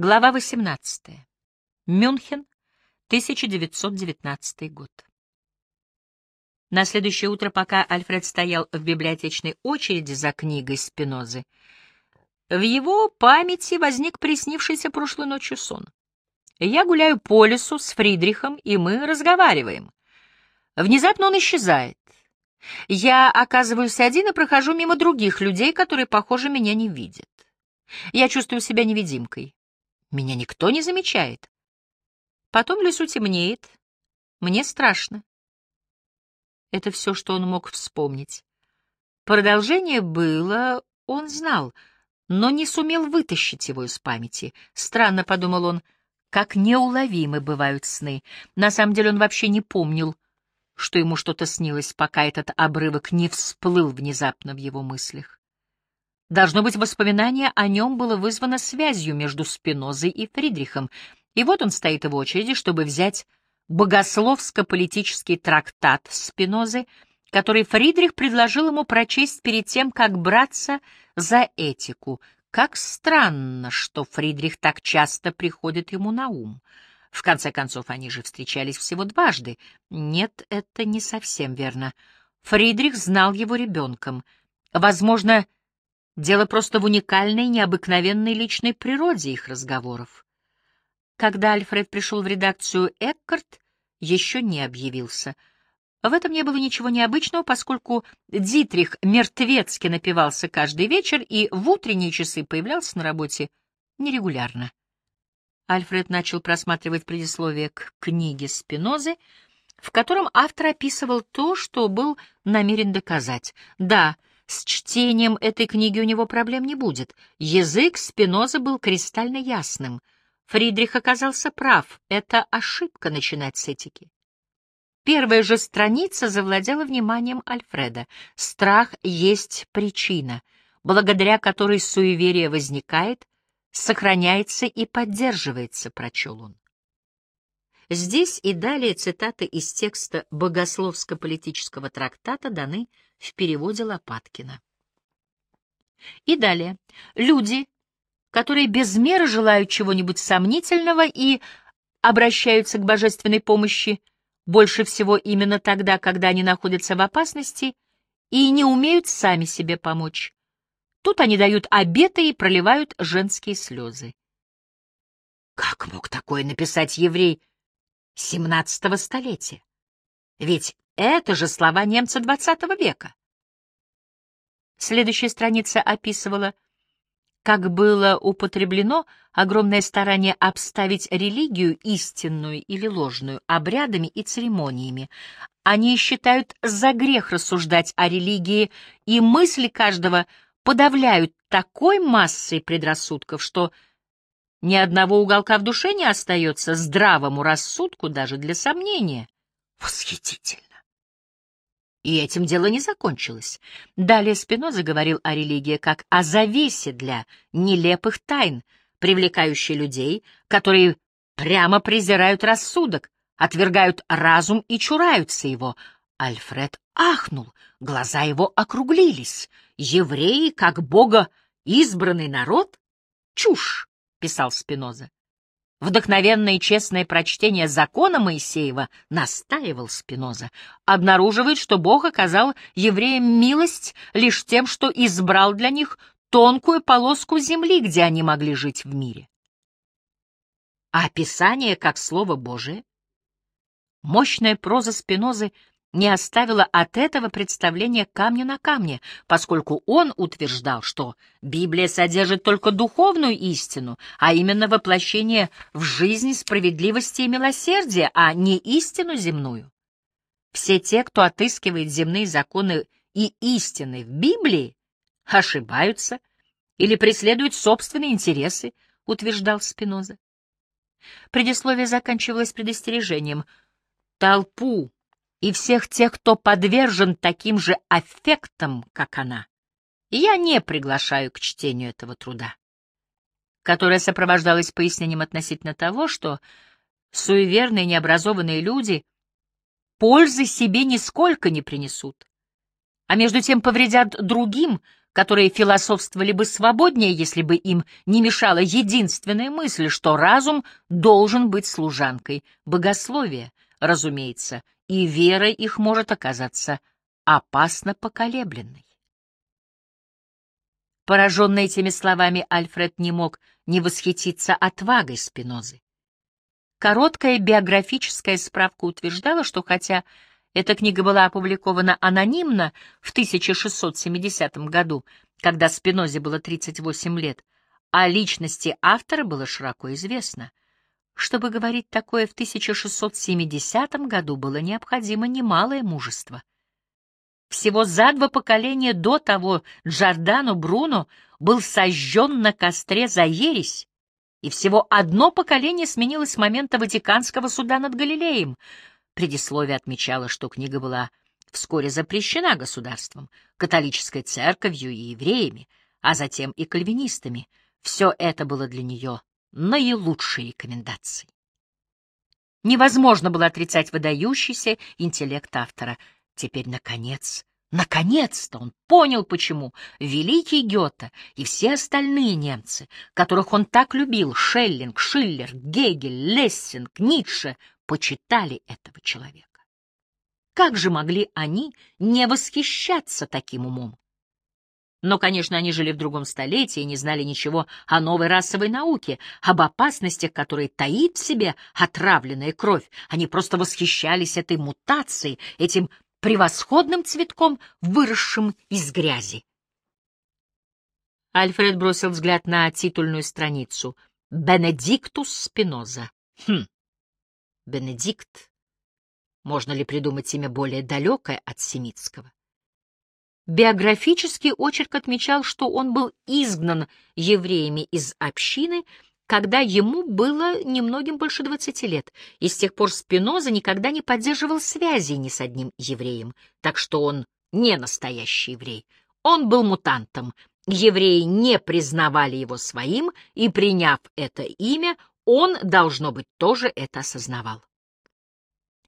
Глава 18. Мюнхен, 1919 год. На следующее утро, пока Альфред стоял в библиотечной очереди за книгой Спинозы, в его памяти возник приснившийся прошлой ночью сон. Я гуляю по лесу с Фридрихом, и мы разговариваем. Внезапно он исчезает. Я оказываюсь один и прохожу мимо других людей, которые, похоже, меня не видят. Я чувствую себя невидимкой. Меня никто не замечает. Потом в лесу темнеет. Мне страшно. Это все, что он мог вспомнить. Продолжение было, он знал, но не сумел вытащить его из памяти. Странно, — подумал он, — как неуловимы бывают сны. На самом деле он вообще не помнил, что ему что-то снилось, пока этот обрывок не всплыл внезапно в его мыслях. Должно быть, воспоминание о нем было вызвано связью между Спинозой и Фридрихом, и вот он стоит в очереди, чтобы взять богословско-политический трактат Спинозы, который Фридрих предложил ему прочесть перед тем, как браться за этику. Как странно, что Фридрих так часто приходит ему на ум. В конце концов, они же встречались всего дважды. Нет, это не совсем верно. Фридрих знал его ребенком. Возможно, Дело просто в уникальной, необыкновенной личной природе их разговоров. Когда Альфред пришел в редакцию, Эккарт еще не объявился. В этом не было ничего необычного, поскольку Дитрих мертвецки напивался каждый вечер и в утренние часы появлялся на работе нерегулярно. Альфред начал просматривать предисловие к книге Спинозы, в котором автор описывал то, что был намерен доказать. Да, — с чтением этой книги у него проблем не будет. Язык Спиноза был кристально ясным. Фридрих оказался прав. Это ошибка начинать с этики. Первая же страница завладела вниманием Альфреда. Страх есть причина, благодаря которой суеверие возникает, сохраняется и поддерживается, прочел он. Здесь и далее цитаты из текста богословско-политического трактата даны в переводе Лопаткина. И далее. Люди, которые без меры желают чего-нибудь сомнительного и обращаются к божественной помощи больше всего именно тогда, когда они находятся в опасности и не умеют сами себе помочь. Тут они дают обеты и проливают женские слезы. Как мог такое написать еврей XVII столетия. Ведь это же слова немца XX века. Следующая страница описывала, как было употреблено огромное старание обставить религию истинную или ложную обрядами и церемониями. Они считают за грех рассуждать о религии, и мысли каждого подавляют такой массой предрассудков, что ни одного уголка в душе не остается здравому рассудку даже для сомнения. Восхитительно! И этим дело не закончилось. Далее Спиноза говорил о религии как о завесе для нелепых тайн, привлекающей людей, которые прямо презирают рассудок, отвергают разум и чураются его. Альфред ахнул, глаза его округлились. Евреи, как бога избранный народ? Чушь! — писал Спиноза. Вдохновенное и честное прочтение закона Моисеева, настаивал Спиноза, обнаруживает, что Бог оказал евреям милость лишь тем, что избрал для них тонкую полоску земли, где они могли жить в мире. А описание как Слово Божие? Мощная проза Спинозы не оставила от этого представления камня на камне, поскольку он утверждал, что Библия содержит только духовную истину, а именно воплощение в жизнь справедливости и милосердия, а не истину земную. Все те, кто отыскивает земные законы и истины в Библии, ошибаются или преследуют собственные интересы, утверждал Спиноза. Предисловие заканчивалось предостережением. Толпу и всех тех, кто подвержен таким же аффектам, как она, я не приглашаю к чтению этого труда, которое сопровождалось пояснением относительно того, что суеверные необразованные люди пользы себе нисколько не принесут, а между тем повредят другим, которые философствовали бы свободнее, если бы им не мешала единственная мысль, что разум должен быть служанкой богословия, разумеется, и вера их может оказаться опасно поколебленной. Пораженный этими словами, Альфред не мог не восхититься отвагой Спинозы. Короткая биографическая справка утверждала, что хотя эта книга была опубликована анонимно в 1670 году, когда Спинозе было 38 лет, о личности автора было широко известно. Чтобы говорить такое в 1670 году было необходимо немалое мужество. Всего за два поколения до того Джордано Бруно был сожжен на костре за ересь, и всего одно поколение сменилось с момента Ватиканского суда над Галилеем. Предисловие отмечало, что книга была вскоре запрещена государством, католической церковью и евреями, а затем и кальвинистами. Все это было для нее наилучшей рекомендацией. Невозможно было отрицать выдающийся интеллект автора — Теперь, наконец, наконец-то он понял, почему великий Гёте и все остальные немцы, которых он так любил, Шеллинг, Шиллер, Гегель, Лессинг, Ницше, почитали этого человека. Как же могли они не восхищаться таким умом? Но, конечно, они жили в другом столетии и не знали ничего о новой расовой науке, об опасностях, которые таит в себе отравленная кровь. Они просто восхищались этой мутацией, этим превосходным цветком, выросшим из грязи. Альфред бросил взгляд на титульную страницу. «Бенедиктус Спиноза». Хм, Бенедикт. Можно ли придумать имя более далекое от семитского? Биографический очерк отмечал, что он был изгнан евреями из общины когда ему было немногим больше двадцати лет, и с тех пор Спиноза никогда не поддерживал связи ни с одним евреем, так что он не настоящий еврей. Он был мутантом. Евреи не признавали его своим, и, приняв это имя, он, должно быть, тоже это осознавал.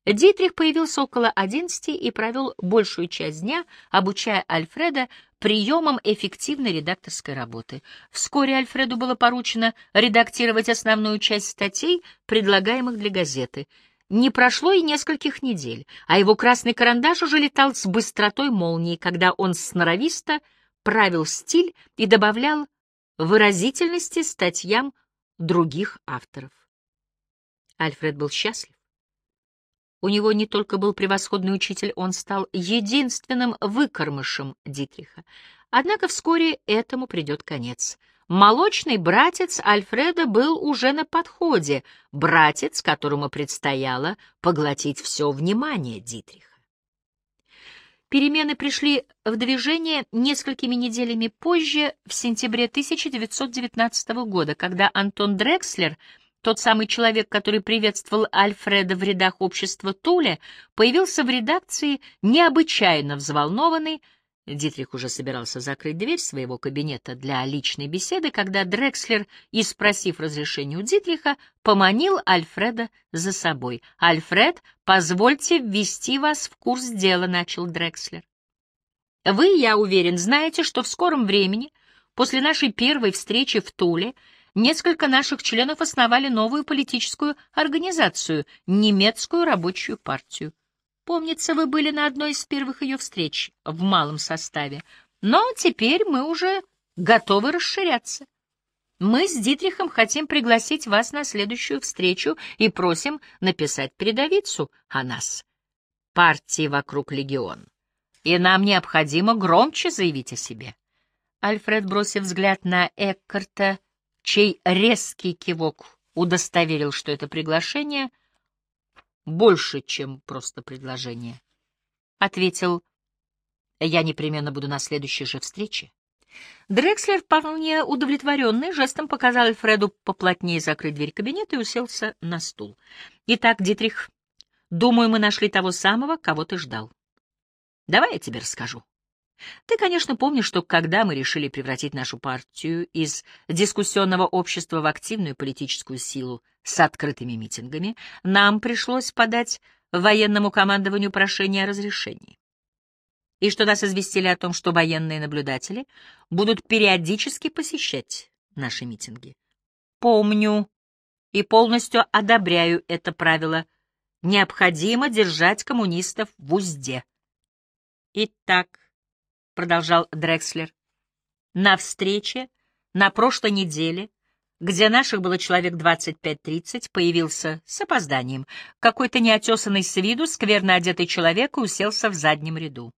Дитрих появился около одиннадцати и провел большую часть дня, обучая Альфреда приемам эффективной редакторской работы. Вскоре Альфреду было поручено редактировать основную часть статей, предлагаемых для газеты. Не прошло и нескольких недель, а его красный карандаш уже летал с быстротой молнии, когда он сноровисто правил стиль и добавлял выразительности статьям других авторов. Альфред был счастлив. У него не только был превосходный учитель, он стал единственным выкормышем Дитриха. Однако вскоре этому придет конец. Молочный братец Альфреда был уже на подходе, братец, которому предстояло поглотить все внимание Дитриха. Перемены пришли в движение несколькими неделями позже, в сентябре 1919 года, когда Антон Дрекслер — тот самый человек, который приветствовал Альфреда в рядах общества Туле, появился в редакции необычайно взволнованный. Дитрих уже собирался закрыть дверь своего кабинета для личной беседы, когда Дрекслер, и спросив разрешения у Дитриха, поманил Альфреда за собой. «Альфред, позвольте ввести вас в курс дела», — начал Дрекслер. «Вы, я уверен, знаете, что в скором времени, после нашей первой встречи в Туле, несколько наших членов основали новую политическую организацию — немецкую рабочую партию. Помнится, вы были на одной из первых ее встреч в малом составе, но теперь мы уже готовы расширяться. Мы с Дитрихом хотим пригласить вас на следующую встречу и просим написать передовицу о нас. Партии вокруг легион. И нам необходимо громче заявить о себе. Альфред, бросив взгляд на Эккарта, чей резкий кивок удостоверил, что это приглашение больше, чем просто предложение. Ответил, я непременно буду на следующей же встрече. Дрекслер, вполне удовлетворенный, жестом показал Альфреду поплотнее закрыть дверь кабинета и уселся на стул. «Итак, Дитрих, думаю, мы нашли того самого, кого ты ждал. Давай я тебе расскажу. Ты, конечно, помнишь, что когда мы решили превратить нашу партию из дискуссионного общества в активную политическую силу с открытыми митингами, нам пришлось подать военному командованию прошение о разрешении. и что нас известили о том, что военные наблюдатели будут периодически посещать наши митинги. Помню и полностью одобряю это правило. Необходимо держать коммунистов в узде. Итак, — продолжал Дрекслер, — на встрече на прошлой неделе, где наших было человек 25-30, появился с опозданием какой-то неотесанный с виду, скверно одетый человек и уселся в заднем ряду.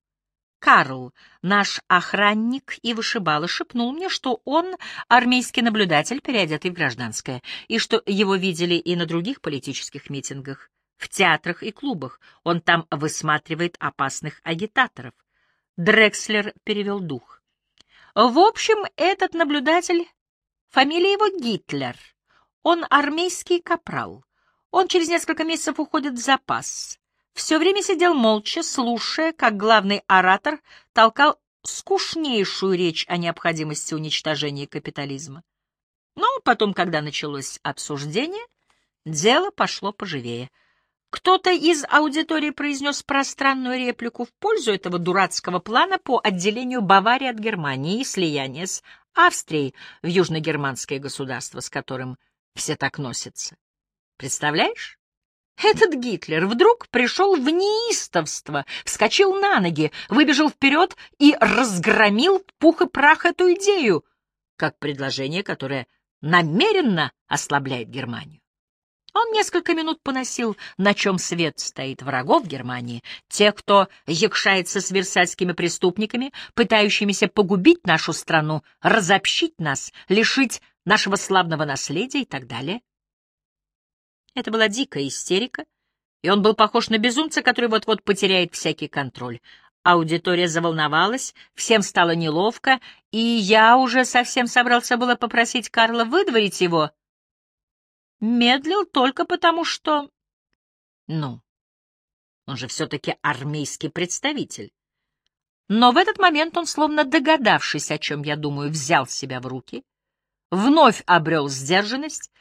Карл, наш охранник и вышибала, шепнул мне, что он армейский наблюдатель, переодетый в гражданское, и что его видели и на других политических митингах, в театрах и клубах. Он там высматривает опасных агитаторов. Дрекслер перевел дух. В общем, этот наблюдатель, фамилия его Гитлер. Он армейский капрал. Он через несколько месяцев уходит в запас все время сидел молча, слушая, как главный оратор толкал скучнейшую речь о необходимости уничтожения капитализма. Но потом, когда началось обсуждение, дело пошло поживее. Кто-то из аудитории произнес пространную реплику в пользу этого дурацкого плана по отделению Баварии от Германии и слияния с Австрией в южногерманское государство, с которым все так носятся. Представляешь? Этот Гитлер вдруг пришел в неистовство, вскочил на ноги, выбежал вперед и разгромил пух и прах эту идею, как предложение, которое намеренно ослабляет Германию. Он несколько минут поносил, на чем свет стоит врагов Германии, тех, кто якшается с версальскими преступниками, пытающимися погубить нашу страну, разобщить нас, лишить нашего славного наследия и так далее. Это была дикая истерика, и он был похож на безумца, который вот-вот потеряет всякий контроль. Аудитория заволновалась, всем стало неловко, и я уже совсем собрался было попросить Карла выдворить его. Медлил только потому, что... Ну, он же все-таки армейский представитель. Но в этот момент он, словно догадавшись, о чем я думаю, взял себя в руки, вновь обрел сдержанность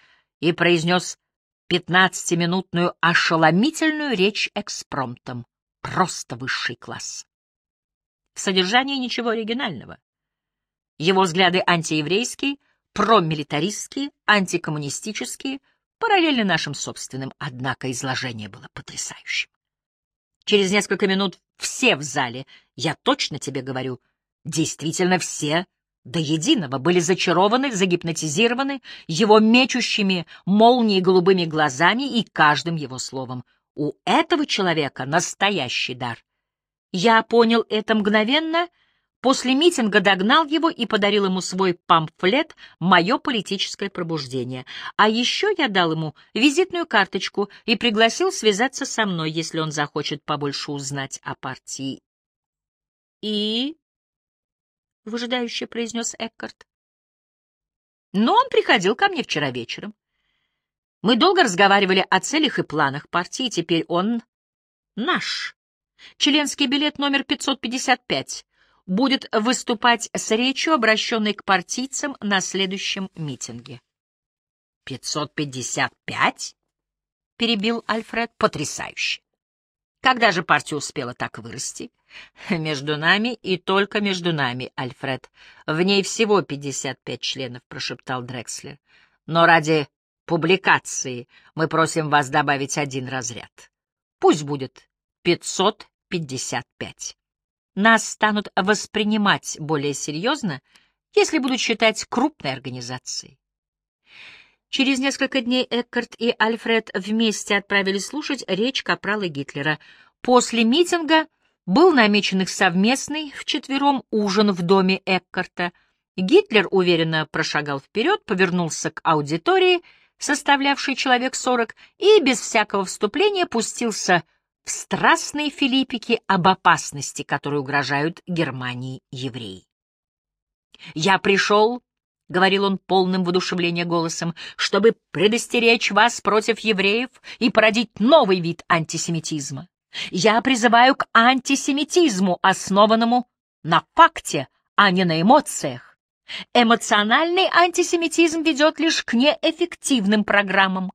и произнес пятнадцатиминутную ошеломительную речь экспромтом. Просто высший класс. В содержании ничего оригинального. Его взгляды антиеврейские, промилитаристские, антикоммунистические, параллельно нашим собственным, однако изложение было потрясающим. Через несколько минут все в зале, я точно тебе говорю, действительно все до единого были зачарованы, загипнотизированы его мечущими молнией голубыми глазами и каждым его словом. У этого человека настоящий дар. Я понял это мгновенно, после митинга догнал его и подарил ему свой памфлет «Мое политическое пробуждение». А еще я дал ему визитную карточку и пригласил связаться со мной, если он захочет побольше узнать о партии. И — выжидающе произнес Эккарт. Но он приходил ко мне вчера вечером. Мы долго разговаривали о целях и планах партии, теперь он наш. Членский билет номер 555 будет выступать с речью, обращенной к партийцам на следующем митинге. «555?» — перебил Альфред. «Потрясающе! Когда же партия успела так вырасти? Между нами и только между нами, Альфред. В ней всего 55 членов, прошептал Дрекслер. Но ради публикации мы просим вас добавить один разряд. Пусть будет 555. Нас станут воспринимать более серьезно, если будут считать крупной организацией. Через несколько дней Эккарт и Альфред вместе отправились слушать речь капрала Гитлера. После митинга был намечен их совместный вчетвером ужин в доме Эккарта. Гитлер уверенно прошагал вперед, повернулся к аудитории, составлявшей человек сорок, и без всякого вступления пустился в страстные филиппики об опасности, которые угрожают Германии евреи. «Я пришел — говорил он полным воодушевления голосом, — чтобы предостеречь вас против евреев и породить новый вид антисемитизма. Я призываю к антисемитизму, основанному на факте, а не на эмоциях. Эмоциональный антисемитизм ведет лишь к неэффективным программам.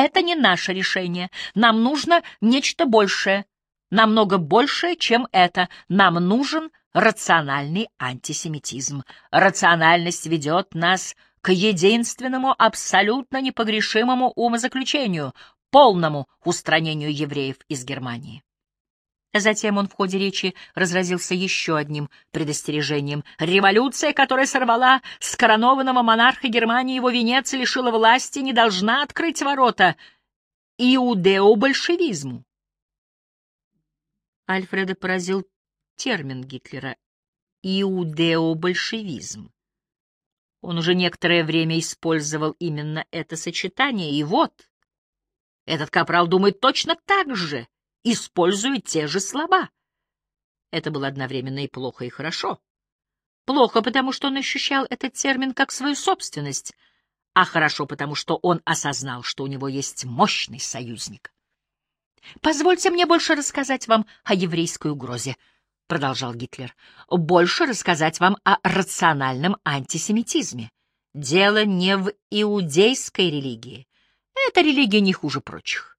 Это не наше решение. Нам нужно нечто большее. намного большее, чем это. Нам нужен рациональный антисемитизм. Рациональность ведет нас к единственному абсолютно непогрешимому умозаключению — полному устранению евреев из Германии. Затем он в ходе речи разразился еще одним предостережением. Революция, которая сорвала с коронованного монарха Германии его венец и лишила власти, не должна открыть ворота иудео-большевизму. Альфреда поразил термин Гитлера «иудео-большевизм». Он уже некоторое время использовал именно это сочетание, и вот, этот капрал думает точно так же, используя те же слова. Это было одновременно и плохо, и хорошо. Плохо, потому что он ощущал этот термин как свою собственность, а хорошо, потому что он осознал, что у него есть мощный союзник. «Позвольте мне больше рассказать вам о еврейской угрозе», — продолжал Гитлер. «Больше рассказать вам о рациональном антисемитизме. Дело не в иудейской религии. Эта религия не хуже прочих.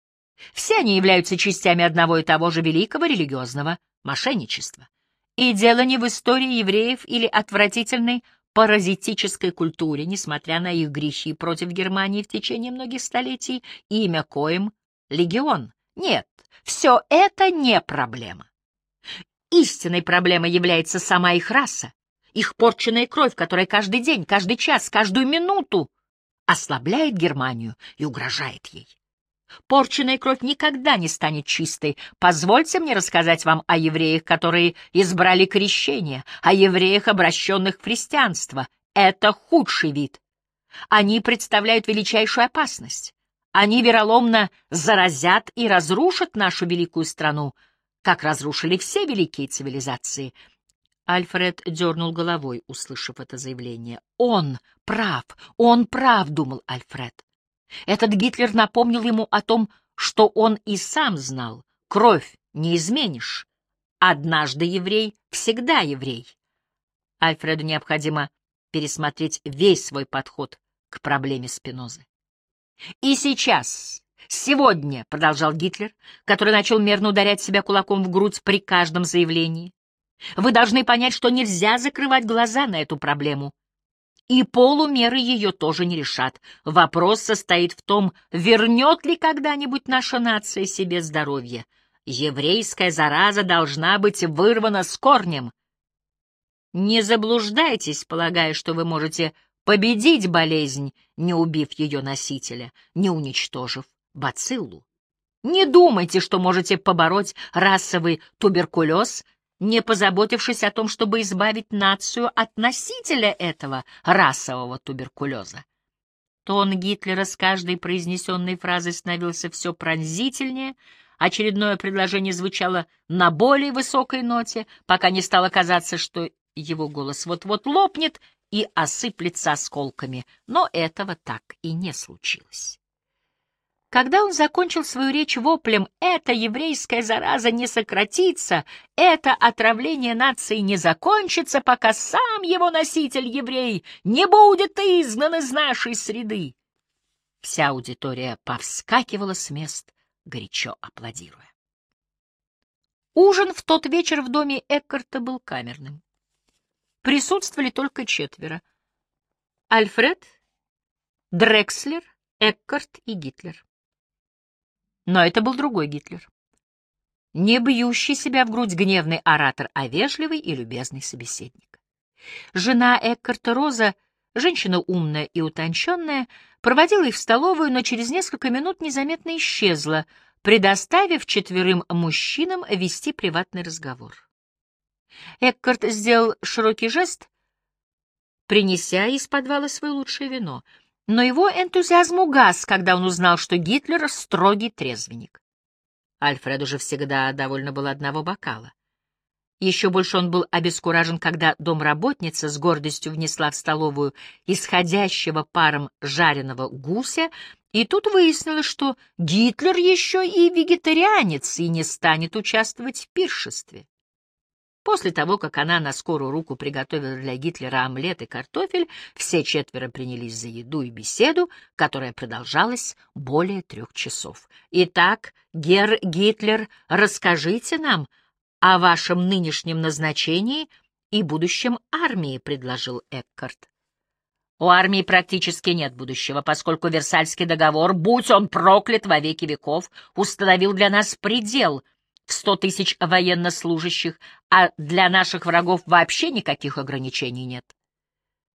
Все они являются частями одного и того же великого религиозного мошенничества. И дело не в истории евреев или отвратительной паразитической культуре, несмотря на их грехи против Германии в течение многих столетий, имя коим — легион. Нет, все это не проблема. Истинной проблемой является сама их раса, их порченная кровь, которая каждый день, каждый час, каждую минуту ослабляет Германию и угрожает ей. Порченная кровь никогда не станет чистой. Позвольте мне рассказать вам о евреях, которые избрали крещение, о евреях, обращенных в христианство. Это худший вид. Они представляют величайшую опасность. Они вероломно заразят и разрушат нашу великую страну, как разрушили все великие цивилизации. Альфред дернул головой, услышав это заявление. «Он прав, он прав», — думал Альфред. Этот Гитлер напомнил ему о том, что он и сам знал. Кровь не изменишь. Однажды еврей, всегда еврей. Альфреду необходимо пересмотреть весь свой подход к проблеме Спинозы. И сейчас, сегодня, — продолжал Гитлер, который начал мерно ударять себя кулаком в грудь при каждом заявлении, — вы должны понять, что нельзя закрывать глаза на эту проблему и полумеры ее тоже не решат. Вопрос состоит в том, вернет ли когда-нибудь наша нация себе здоровье. Еврейская зараза должна быть вырвана с корнем. Не заблуждайтесь, полагая, что вы можете победить болезнь, не убив ее носителя, не уничтожив бациллу. Не думайте, что можете побороть расовый туберкулез — не позаботившись о том, чтобы избавить нацию от носителя этого расового туберкулеза. Тон Гитлера с каждой произнесенной фразой становился все пронзительнее, очередное предложение звучало на более высокой ноте, пока не стало казаться, что его голос вот-вот лопнет и осыплется осколками, но этого так и не случилось. Когда он закончил свою речь воплем «Эта еврейская зараза не сократится, это отравление нации не закончится, пока сам его носитель, еврей, не будет изгнан из нашей среды», вся аудитория повскакивала с мест, горячо аплодируя. Ужин в тот вечер в доме Эккарта был камерным. Присутствовали только четверо. Альфред, Дрекслер, Эккарт и Гитлер. Но это был другой Гитлер. Не бьющий себя в грудь гневный оратор, а вежливый и любезный собеседник. Жена Эккарта Роза, женщина умная и утонченная, проводила их в столовую, но через несколько минут незаметно исчезла, предоставив четверым мужчинам вести приватный разговор. Эккарт сделал широкий жест, принеся из подвала свое лучшее вино — но его энтузиазм угас, когда он узнал, что Гитлер — строгий трезвенник. Альфреду же всегда довольно было одного бокала. Еще больше он был обескуражен, когда домработница с гордостью внесла в столовую исходящего паром жареного гуся, и тут выяснилось, что Гитлер еще и вегетарианец и не станет участвовать в пиршестве. После того, как она на скорую руку приготовила для Гитлера омлет и картофель, все четверо принялись за еду и беседу, которая продолжалась более трех часов. «Итак, Герр Гитлер, расскажите нам о вашем нынешнем назначении и будущем армии», — предложил Эккарт. У армии практически нет будущего, поскольку Версальский договор, будь он проклят во веки веков, установил для нас предел в сто тысяч военнослужащих, а для наших врагов вообще никаких ограничений нет.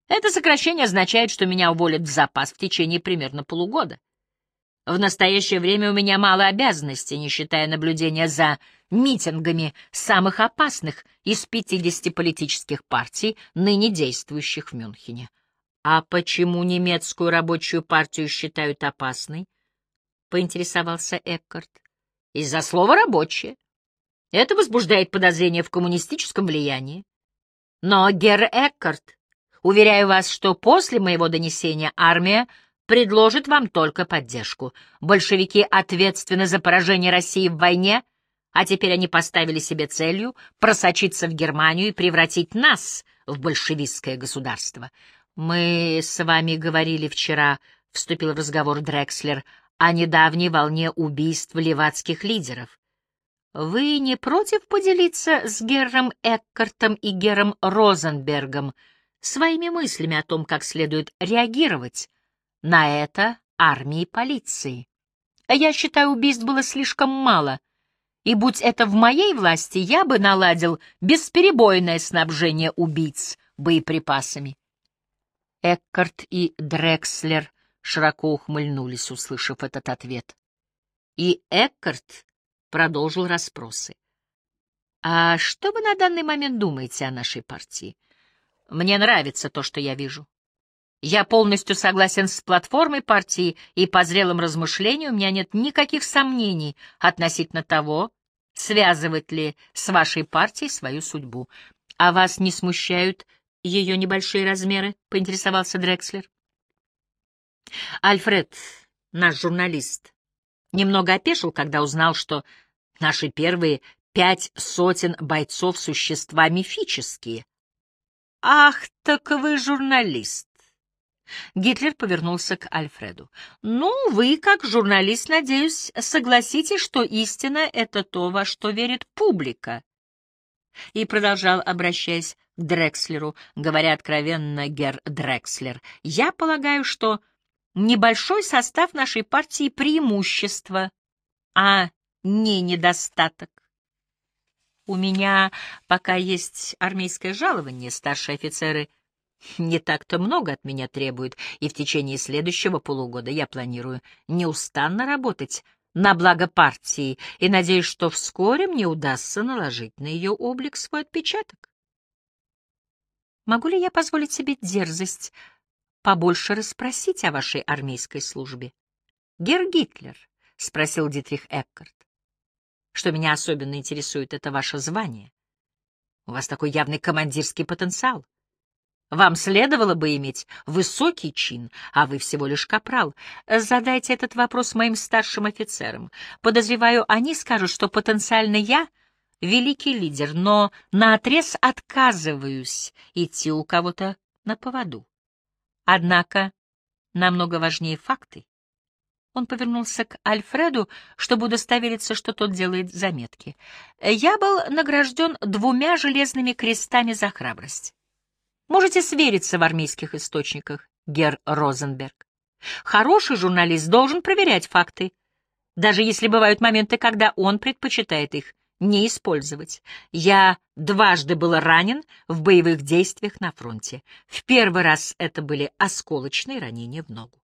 Это сокращение означает, что меня уволят в запас в течение примерно полугода. В настоящее время у меня мало обязанностей, не считая наблюдения за митингами самых опасных из 50 политических партий, ныне действующих в Мюнхене. А почему немецкую рабочую партию считают опасной? Поинтересовался Эккарт. Из-за слова «рабочие». Это возбуждает подозрения в коммунистическом влиянии. Но, Герр Эккарт, уверяю вас, что после моего донесения армия предложит вам только поддержку. Большевики ответственны за поражение России в войне, а теперь они поставили себе целью просочиться в Германию и превратить нас в большевистское государство. «Мы с вами говорили вчера», — вступил в разговор Дрекслер, «о недавней волне убийств левацких лидеров. Вы не против поделиться с Герром Эккартом и Гером Розенбергом своими мыслями о том, как следует реагировать на это армии и полиции? Я считаю, убийств было слишком мало, и будь это в моей власти, я бы наладил бесперебойное снабжение убийц боеприпасами. Эккарт и Дрекслер широко ухмыльнулись, услышав этот ответ. И Эккарт продолжил расспросы. «А что вы на данный момент думаете о нашей партии? Мне нравится то, что я вижу. Я полностью согласен с платформой партии, и по зрелым размышлениям у меня нет никаких сомнений относительно того, связывать ли с вашей партией свою судьбу. А вас не смущают ее небольшие размеры? — поинтересовался Дрекслер. Альфред, наш журналист, немного опешил, когда узнал, что наши первые пять сотен бойцов — существа мифические. «Ах, так вы журналист!» Гитлер повернулся к Альфреду. «Ну, вы, как журналист, надеюсь, согласитесь, что истина — это то, во что верит публика». И продолжал, обращаясь к Дрекслеру, говоря откровенно, гер Дрекслер, я полагаю, что небольшой состав нашей партии преимущество, а не недостаток. У меня пока есть армейское жалование, старшие офицеры не так-то много от меня требуют, и в течение следующего полугода я планирую неустанно работать на благо партии и надеюсь, что вскоре мне удастся наложить на ее облик свой отпечаток. Могу ли я позволить себе дерзость побольше расспросить о вашей армейской службе? — Герр Гитлер, — спросил Дитрих Эккарт. — Что меня особенно интересует, это ваше звание. У вас такой явный командирский потенциал. Вам следовало бы иметь высокий чин, а вы всего лишь капрал. Задайте этот вопрос моим старшим офицерам. Подозреваю, они скажут, что потенциально я — великий лидер, но наотрез отказываюсь идти у кого-то на поводу. Однако намного важнее факты. Он повернулся к Альфреду, чтобы удостовериться, что тот делает заметки. Я был награжден двумя железными крестами за храбрость. Можете свериться в армейских источниках, Гер Розенберг. Хороший журналист должен проверять факты, даже если бывают моменты, когда он предпочитает их не использовать. Я дважды был ранен в боевых действиях на фронте. В первый раз это были осколочные ранения в ногу.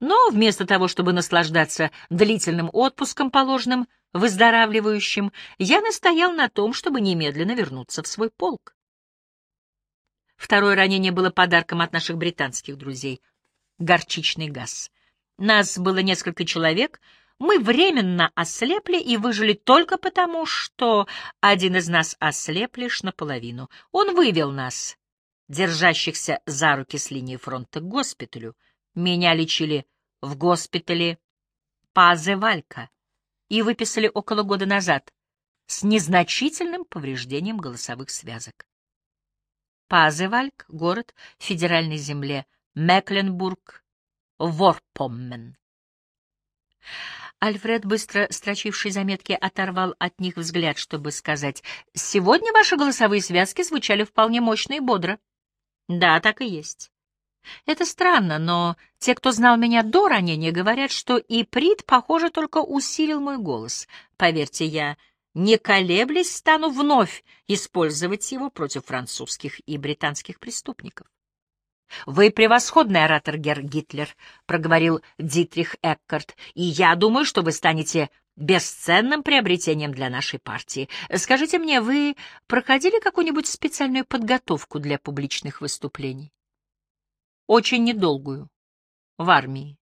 Но вместо того, чтобы наслаждаться длительным отпуском, положенным выздоравливающим, я настоял на том, чтобы немедленно вернуться в свой полк. Второе ранение было подарком от наших британских друзей — горчичный газ. Нас было несколько человек — мы временно ослепли и выжили только потому, что один из нас ослеп лишь наполовину. Он вывел нас, держащихся за руки с линии фронта, к госпиталю. Меня лечили в госпитале Пазе Валька и выписали около года назад. с незначительным повреждением голосовых связок. Пазевальк — город федеральной земле Мекленбург, Ворпоммен. Альфред, быстро строчивший заметки, оторвал от них взгляд, чтобы сказать, «Сегодня ваши голосовые связки звучали вполне мощно и бодро». «Да, так и есть». Это странно, но те, кто знал меня до ранения, говорят, что и Прит, похоже, только усилил мой голос. Поверьте, я, не колеблясь, стану вновь использовать его против французских и британских преступников. «Вы превосходный оратор, Герр Гитлер», — проговорил Дитрих Эккарт, «и я думаю, что вы станете бесценным приобретением для нашей партии. Скажите мне, вы проходили какую-нибудь специальную подготовку для публичных выступлений?» «Очень недолгую. В армии.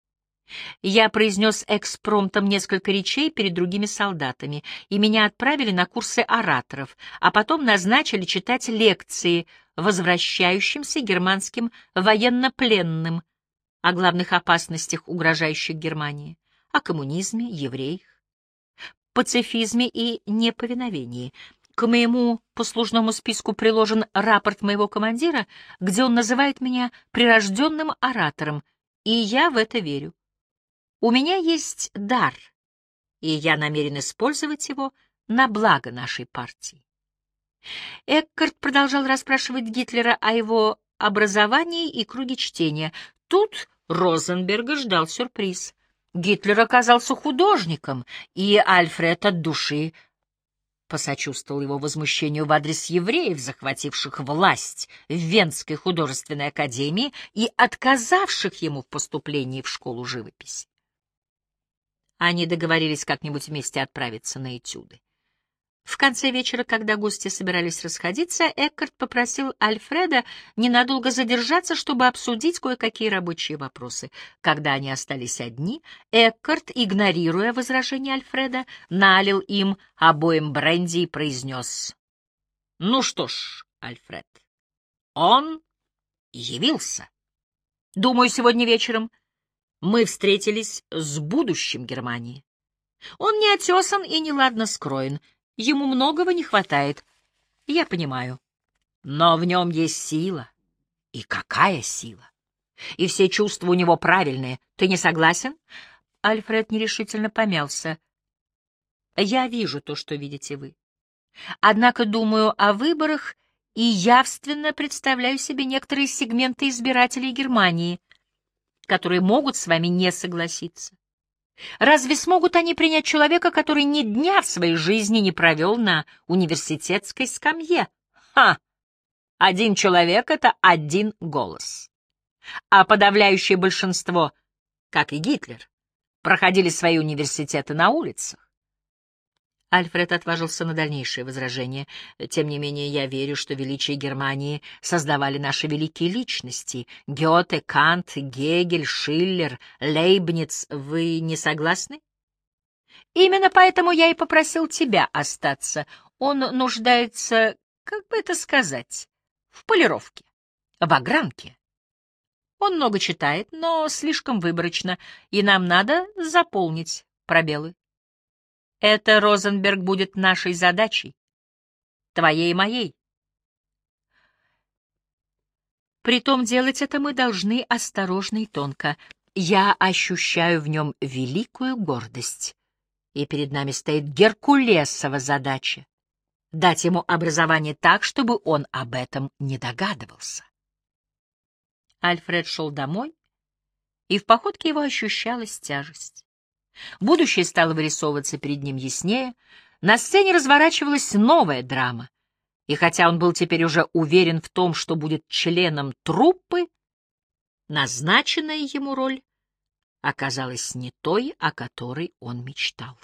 Я произнес экспромтом несколько речей перед другими солдатами, и меня отправили на курсы ораторов, а потом назначили читать лекции возвращающимся германским военнопленным о главных опасностях, угрожающих Германии, о коммунизме, евреях, пацифизме и неповиновении. К моему послужному списку приложен рапорт моего командира, где он называет меня прирожденным оратором, и я в это верю. У меня есть дар, и я намерен использовать его на благо нашей партии. Эккарт продолжал расспрашивать Гитлера о его образовании и круге чтения. Тут Розенберга ждал сюрприз. Гитлер оказался художником, и Альфред от души посочувствовал его возмущению в адрес евреев, захвативших власть в Венской художественной академии и отказавших ему в поступлении в школу живописи. Они договорились как-нибудь вместе отправиться на этюды. В конце вечера, когда гости собирались расходиться, Эккарт попросил Альфреда ненадолго задержаться, чтобы обсудить кое-какие рабочие вопросы. Когда они остались одни, Эккарт, игнорируя возражения Альфреда, налил им обоим бренди и произнес. — Ну что ж, Альфред, он явился. Думаю, сегодня вечером мы встретились с будущим Германии. Он не отесан и неладно скроен, ему многого не хватает, я понимаю. Но в нем есть сила. И какая сила! И все чувства у него правильные. Ты не согласен? Альфред нерешительно помялся. Я вижу то, что видите вы. Однако думаю о выборах и явственно представляю себе некоторые сегменты избирателей Германии — которые могут с вами не согласиться. Разве смогут они принять человека, который ни дня в своей жизни не провел на университетской скамье? Ха! Один человек — это один голос. А подавляющее большинство, как и Гитлер, проходили свои университеты на улицах. Альфред отважился на дальнейшее возражение. Тем не менее, я верю, что величие Германии создавали наши великие личности. Гёте, Кант, Гегель, Шиллер, Лейбниц. Вы не согласны? Именно поэтому я и попросил тебя остаться. Он нуждается, как бы это сказать, в полировке, в огранке. Он много читает, но слишком выборочно, и нам надо заполнить пробелы. Это, Розенберг, будет нашей задачей. Твоей и моей. Притом делать это мы должны осторожно и тонко. Я ощущаю в нем великую гордость. И перед нами стоит Геркулесова задача — дать ему образование так, чтобы он об этом не догадывался. Альфред шел домой, и в походке его ощущалась тяжесть. Будущее стало вырисовываться перед ним яснее, на сцене разворачивалась новая драма, и хотя он был теперь уже уверен в том, что будет членом труппы, назначенная ему роль оказалась не той, о которой он мечтал.